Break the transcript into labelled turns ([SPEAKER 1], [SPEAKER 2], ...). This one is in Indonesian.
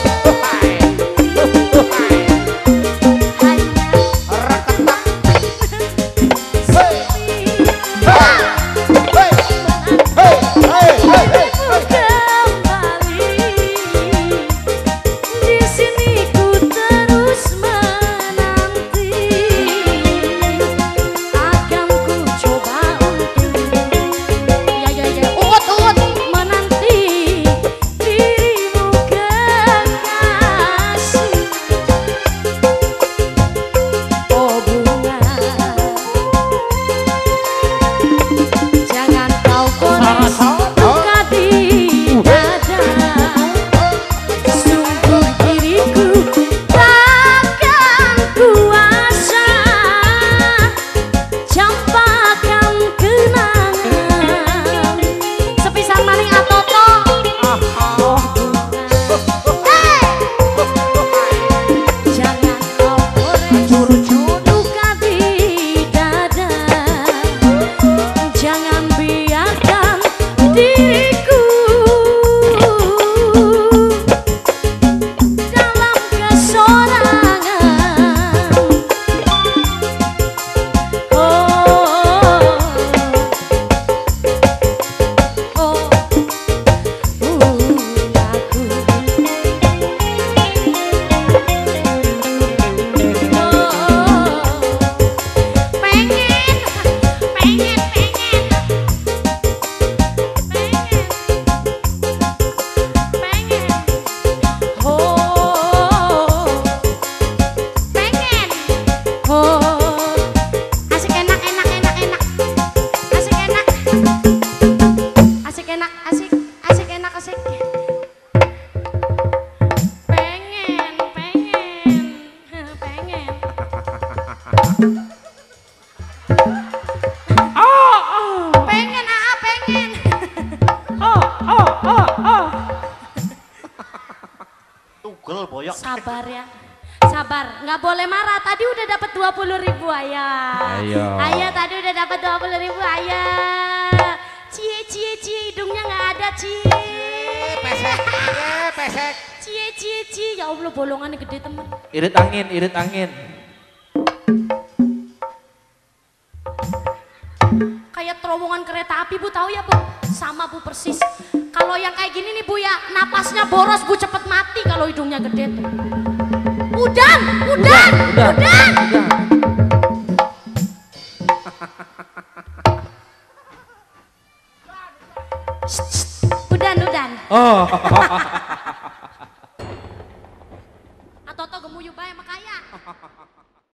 [SPEAKER 1] Oh. Pengen, ah, pengen.
[SPEAKER 2] Tugel boyok.
[SPEAKER 1] Sabar ya. Sabar, nggak boleh marah. Tadi udah dapat 20 ribu ayah.
[SPEAKER 3] Ayo.
[SPEAKER 1] Ayah tadi udah dapat 20 ribu ayah. Cie cie cie hidungnya nggak ada cie.
[SPEAKER 2] Pesek, pesek.
[SPEAKER 1] Cie cie cie ya Allah bolongannya gede temen.
[SPEAKER 3] Irit angin, irit angin.
[SPEAKER 1] Kayak terowongan kereta api bu tahu ya bu? Sama bu persis. Kalau yang kayak gini nih bu ya napasnya boros bu cepet mati kalau hidungnya gede tuh. Udan, udan, udan.
[SPEAKER 3] udah.
[SPEAKER 1] Udan,